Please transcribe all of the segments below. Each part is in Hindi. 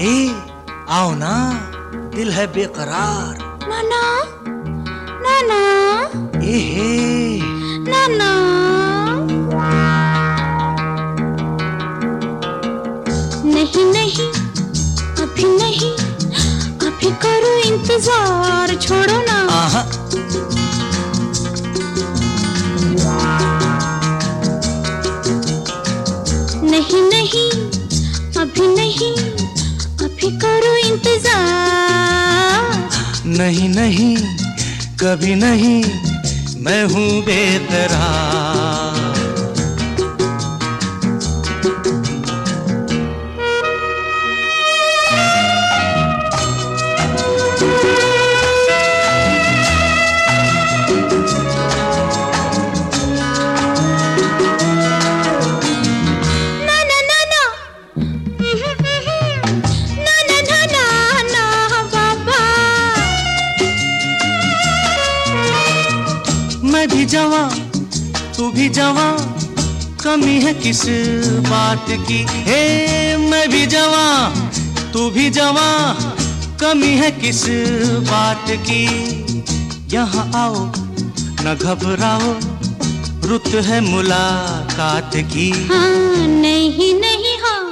ए आओ ना दिल है बेकरार। नाना नाना। ए हे। नाना। नहीं नहीं अभी नहीं। अभी करो इंतज़ार छोड़ो ना। आहा। नहीं नहीं कभी नहीं मैं हूँ बेकरार तू भी जवां कमी है किस बात की? हे मैं भी जवां तू भी जवां कमी है किस बात की? यहाँ आओ न घबराओ रुत है मुलाकात की। हाँ नहीं नहीं हाँ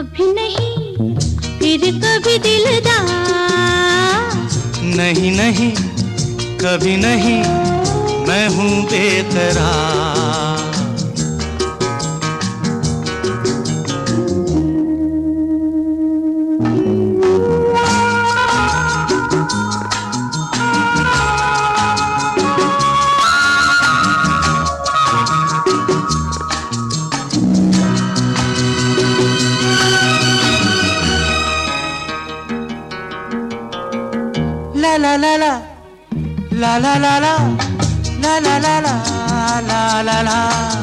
अभी नहीं फिर कभी दिलदार नहीं नहीं कभी नहीं। मैं हूँ बेकरार La la la la La la la la la la la la la la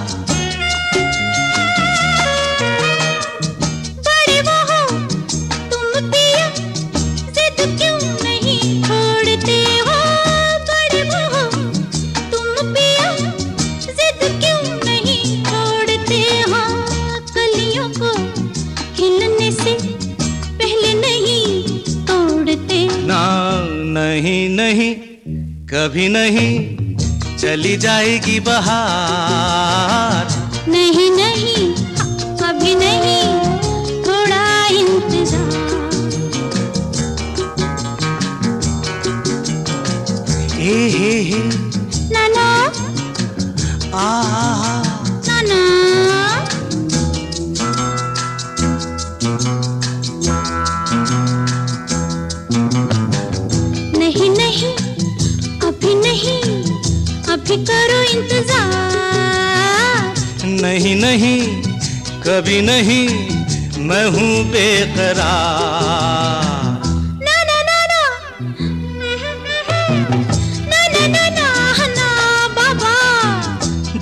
कभी नहीं चली जाएगी बहार। नहीं नहीं अभी नहीं थोड़ा इंतज़ार। हे हे हे। नाना? आ आ, आ। नाना? करो इंतज़ार। नहीं नहीं कभी नहीं मैं हूँ बेकरार।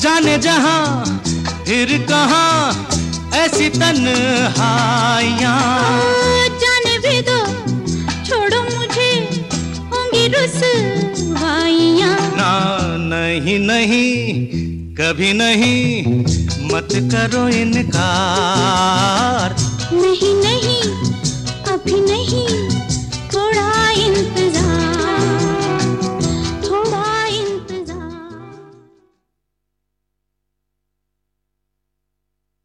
जाने फिर कहा ऐसी तन जाने भी दो छोड़ो मुझे होंगी रुस। नहीं नहीं कभी नहीं मत करो इनकार। नहीं नहीं अभी नहीं थोड़ा इंतज़ार